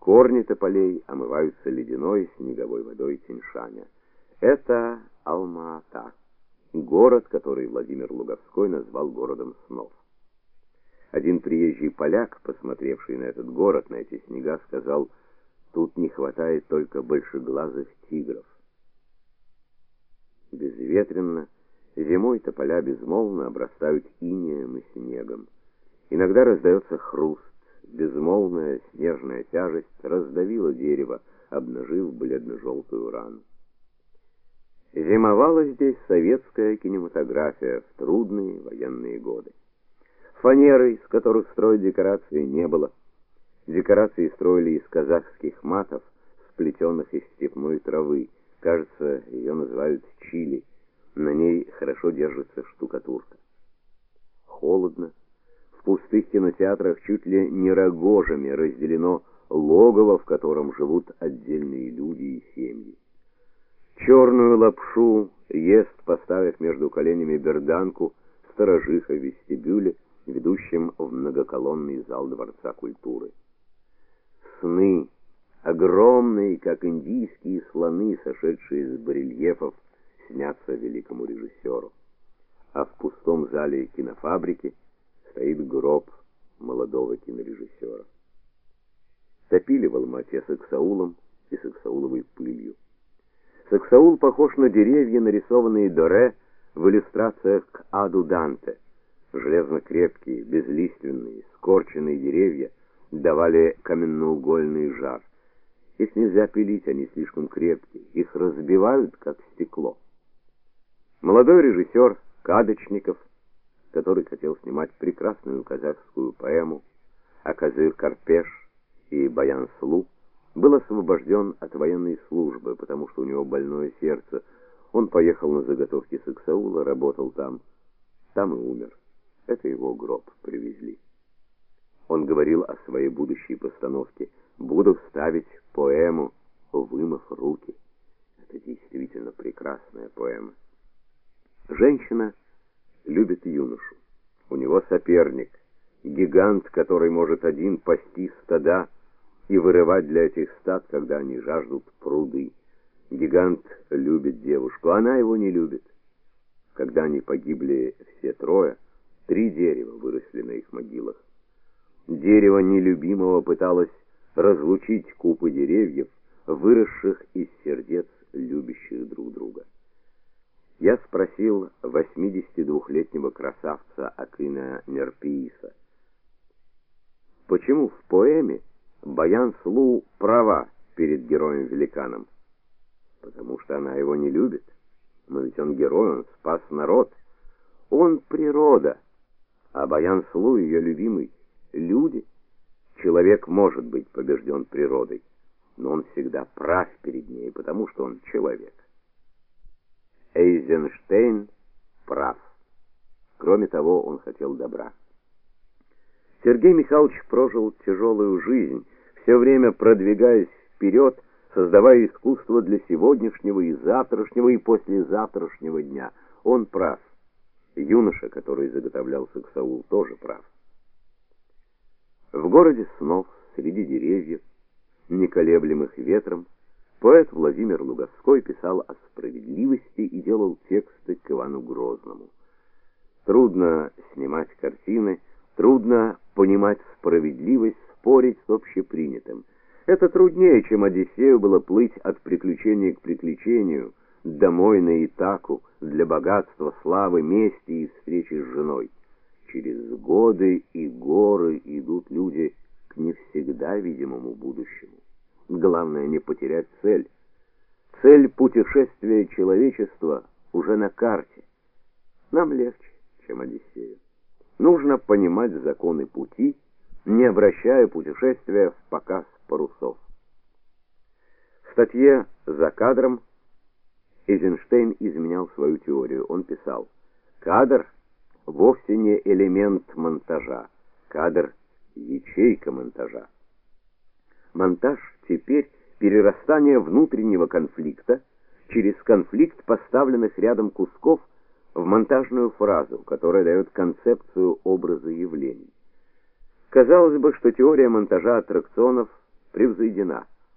Корни тополей омываются ледяной снеговой водой Тяньшаня. Это Алма-Ата, город, который Владимир Луговской назвал городом снов. Один приезжий поляк, посмотревший на этот город, на эти снега, сказал: "Тут не хватает только большеглазых тигров". Безветренно, зимой тополя безмолвно обрастают инеем и снегом. Иногда раздается хруст, безмолвная снежная тяжесть раздавила дерево, обнажив бледно желтую рану. Зимовала здесь советская кинематография в трудные военные годы. Фанеры, из которых строить декорации, не было. Декорации строили из казахских матов, сплетенных из степной травы. Кажется, ее называют чили. На ней хорошо держится штукатурка. Холодно, в пустых кинотеатрах чуть ли не рогожами разделено логово, в котором живут отдельные люди и семьи. Черную лапшу ест, поставив между коленями берданку, сторожиха в вестибюле, ведущем в многоколонный зал Дворца культуры. Сны, огромные, как индийские слоны, сошедшие с барельефов, снятся великому режиссеру. А в пустом зале кинофабрики стоит гроб молодого кинорежиссера. Топили в Алмате саксаулом и саксауловой пылью. Саксаул похож на деревья, нарисованные Доре в иллюстрациях к Аду Данте. Железно-крепкие, безлиственные, скорченные деревья давали каменноугольный жар. Их нельзя пилить, они слишком крепкие, их разбивают как стекло. Молодой режиссер Кадочников который хотел снимать прекрасную казахскую поэму Аказыр Карпеш и Баян Слу, был освобожден от военной службы, потому что у него больное сердце. Он поехал на заготовки с Иксаула, работал там. Там и умер. Это его гроб привезли. Он говорил о своей будущей постановке. Буду ставить поэму, вымыв руки. Это действительно прекрасная поэма. Женщина любит юношу. У него соперник, гигант, который может один пасти стада и вырывать для этих стад, когда они жаждут пруды. Гигант любит девушку, она его не любит. Когда они погибли все трое, три дерева выросли на их могилах. Дерево нелюбимого пыталось разлучить купы деревьев, выросших из сердец любящих друг друга. Я спросил 82-летнего красавца Акина Нерпииса, почему в поэме Баян Слу права перед героем-великаном? Потому что она его не любит. Но ведь он герой, он спас народ. Он природа, а Баян Слу ее любимый люди. Человек может быть побежден природой, но он всегда прав перед ней, потому что он человек. Эйзенштейн прав. Кроме того, он хотел добра. Сергей Михайлович прожил тяжелую жизнь, все время продвигаясь вперед, создавая искусство для сегодняшнего и завтрашнего и послезавтрашнего дня. Он прав. Юноша, который заготовлялся к Саул, тоже прав. В городе снов, среди деревьев, не колеблемых ветром, Поэт Владимир Луговской писал о справедливости и делал тексты к Ивану Грозному. Трудно снимать картины, трудно понимать справедливость, спорить с общепринятым. Это труднее, чем Одиссею было плыть от приключения к приключению, домой на Итаку, для богатства, славы, мести и встречи с женой. Через годы и горы идут люди к не всегда видимому будущему. Главное не потерять цель. Цель путешествия человечества уже на карте. Нам легче, чем Одиссею. Нужно понимать законы пути, не обращая путешествия в показ парусов. В статье «За кадром» Эйзенштейн изменял свою теорию. Он писал: "Кадр вовсе не элемент монтажа, кадр ячейка монтажа". Монтаж теперь перерастание внутреннего конфликта через конфликт поставленных рядом кусков в монтажную фразу, которая дает концепцию образа явлений. Казалось бы, что теория монтажа аттракционов превзойдена.